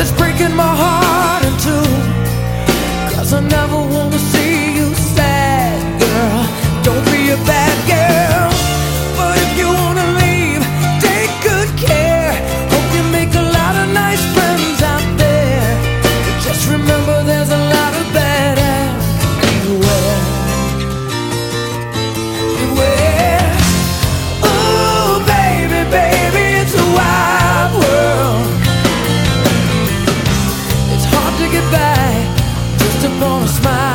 It's breaking my heart in two. Cause I never goodbye just upon a smile.